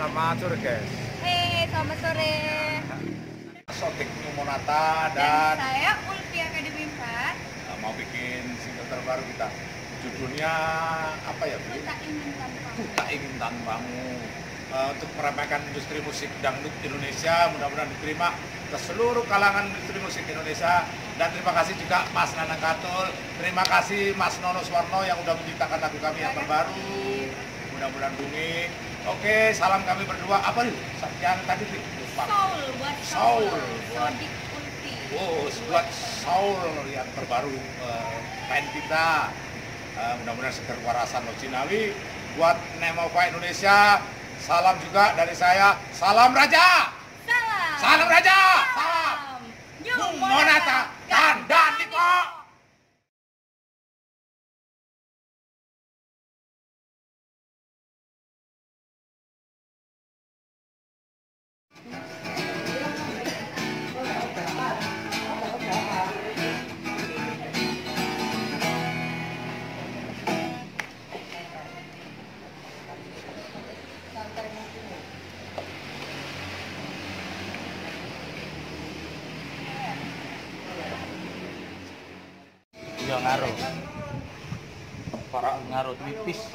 Selamat sore guys. Hei, selamat sore. Sotik Monata Dan dan saya Ulfi Akademi 4. uh, mau bikin single terbaru kita. Judulnya apa ya? Ku Bu? tak ingin tanpa. Ku tak ingin tanpamu. Uh, untuk meramaikan industri musik dangdut Indonesia mudah-mudahan diterima ke seluruh kalangan industri musik Indonesia dan terima kasih juga Mas Nanang Katul terima kasih Mas Nono Swarno yang udah menciptakan lagu kami yang terbaru mudah-mudahan booming oke salam kami berdua apa nih yang tadi Rik? lupa Soul buat Soul. Wow, buat Soul yang terbaru band kita. Eh, mudah-mudahan seger warasan Lojinawi. Buat Nemova Indonesia, salam juga dari saya. Salam Raja! Salam. Salam Raja! Iya ngaruh. Para ngaruh tipis.